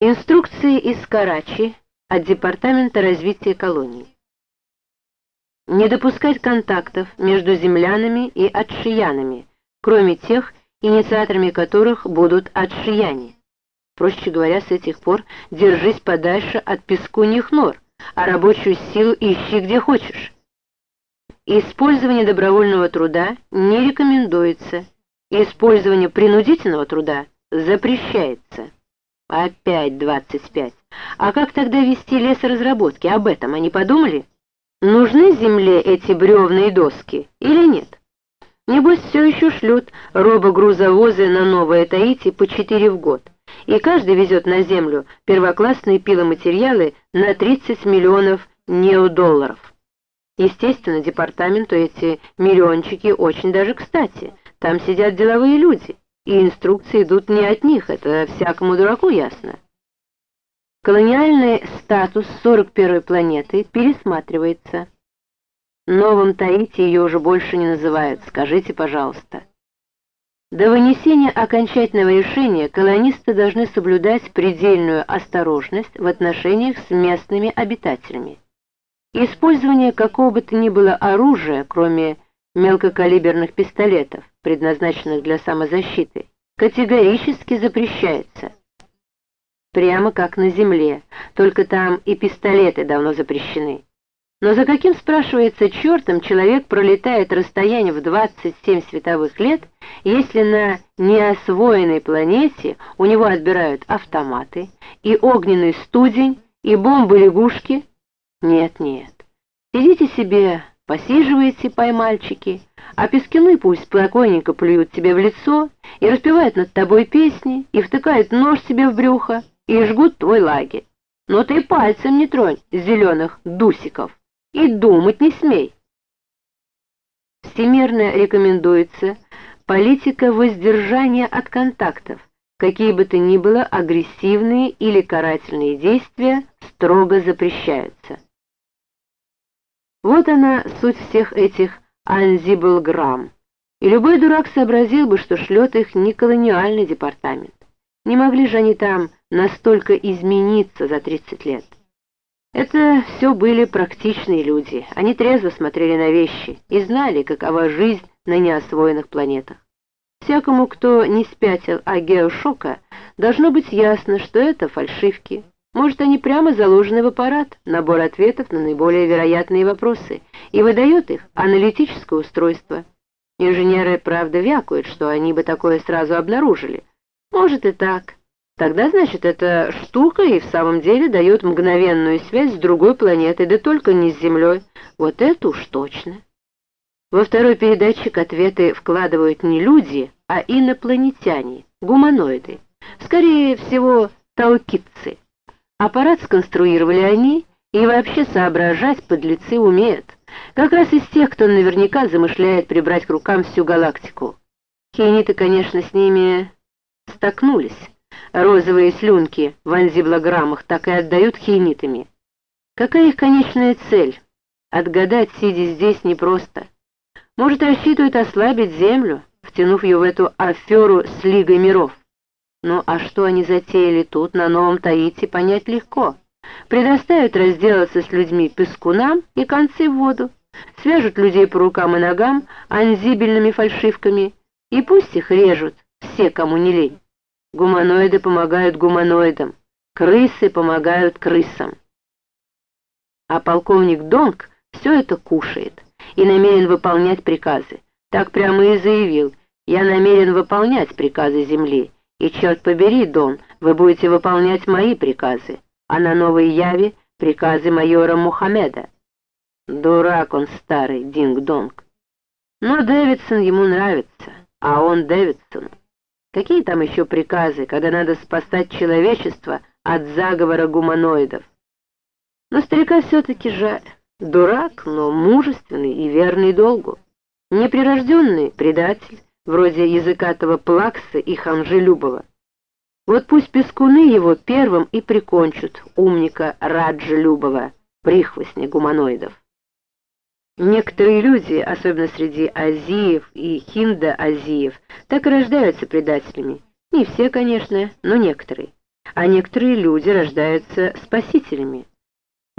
Инструкции из Карачи от Департамента развития колоний. Не допускать контактов между землянами и отшиянами, кроме тех, инициаторами которых будут отшияне. Проще говоря, с этих пор держись подальше от пескуньих нор, а рабочую силу ищи где хочешь. Использование добровольного труда не рекомендуется, использование принудительного труда запрещается. Опять двадцать пять. А как тогда вести лесоразработки? Об этом они подумали? Нужны земле эти бревные доски или нет? Небось, все еще шлют робогрузовозы на Новое Таити по четыре в год, и каждый везет на землю первоклассные пиломатериалы на 30 миллионов неодолларов. Естественно, департаменту эти миллиончики очень даже кстати. Там сидят деловые люди и инструкции идут не от них, это всякому дураку ясно. Колониальный статус 41-й планеты пересматривается. Новым Таити ее уже больше не называют, скажите, пожалуйста. До вынесения окончательного решения колонисты должны соблюдать предельную осторожность в отношениях с местными обитателями. Использование какого бы то ни было оружия, кроме мелкокалиберных пистолетов, предназначенных для самозащиты, категорически запрещается. Прямо как на земле, только там и пистолеты давно запрещены. Но за каким, спрашивается, чертом человек пролетает расстояние в 27 световых лет, если на неосвоенной планете у него отбирают автоматы, и огненный студень, и бомбы-лягушки? Нет, нет. Сидите себе, посиживайте, поймальчики, а пескины пусть спокойненько плюют тебе в лицо и распевают над тобой песни, и втыкают нож себе в брюхо, и жгут твой лагерь. Но ты пальцем не тронь зеленых дусиков и думать не смей. Всемирно рекомендуется политика воздержания от контактов, какие бы то ни было агрессивные или карательные действия строго запрещаются. Вот она суть всех этих Анзиблграмм. И любой дурак сообразил бы, что шлет их не колониальный департамент. Не могли же они там настолько измениться за 30 лет. Это все были практичные люди. Они трезво смотрели на вещи и знали, какова жизнь на неосвоенных планетах. Всякому, кто не спятил о геошока, должно быть ясно, что это фальшивки. Может, они прямо заложены в аппарат, набор ответов на наиболее вероятные вопросы, и выдает их аналитическое устройство. Инженеры, правда, вякают, что они бы такое сразу обнаружили. Может и так. Тогда, значит, эта штука и в самом деле дает мгновенную связь с другой планетой, да только не с Землей. Вот это уж точно. Во второй передатчик ответы вкладывают не люди, а инопланетяне, гуманоиды. Скорее всего, таукитцы. Аппарат сконструировали они, и вообще соображать подлецы умеют. Как раз из тех, кто наверняка замышляет прибрать к рукам всю галактику. Хейниты, конечно, с ними столкнулись. Розовые слюнки в анзиблограммах так и отдают хейнитами. Какая их конечная цель? Отгадать, сидя здесь, непросто. Может, рассчитывают ослабить Землю, втянув ее в эту аферу с Лигой миров. Ну а что они затеяли тут, на Новом Таити, понять легко. Предоставят разделаться с людьми пескунам и концы в воду, свяжут людей по рукам и ногам анзибельными фальшивками, и пусть их режут все, кому не лень. Гуманоиды помогают гуманоидам, крысы помогают крысам. А полковник Донг все это кушает и намерен выполнять приказы. Так прямо и заявил, я намерен выполнять приказы Земли, и, черт побери, Дон, вы будете выполнять мои приказы, а на Новой Яве — приказы майора Мухаммеда. Дурак он старый, Динг-Донг. Но Дэвидсон ему нравится, а он Дэвидсон. Какие там еще приказы, когда надо спасать человечество от заговора гуманоидов? Но старика все-таки жаль. Дурак, но мужественный и верный долгу. Неприрожденный предатель, вроде языкатого Плакса и Ханжи Любова. Вот пусть пескуны его первым и прикончат, умника Раджа Любова, прихвостня гуманоидов. Некоторые люди, особенно среди азиев и хинда-азиев, так и рождаются предателями. Не все, конечно, но некоторые. а некоторые люди рождаются спасителями.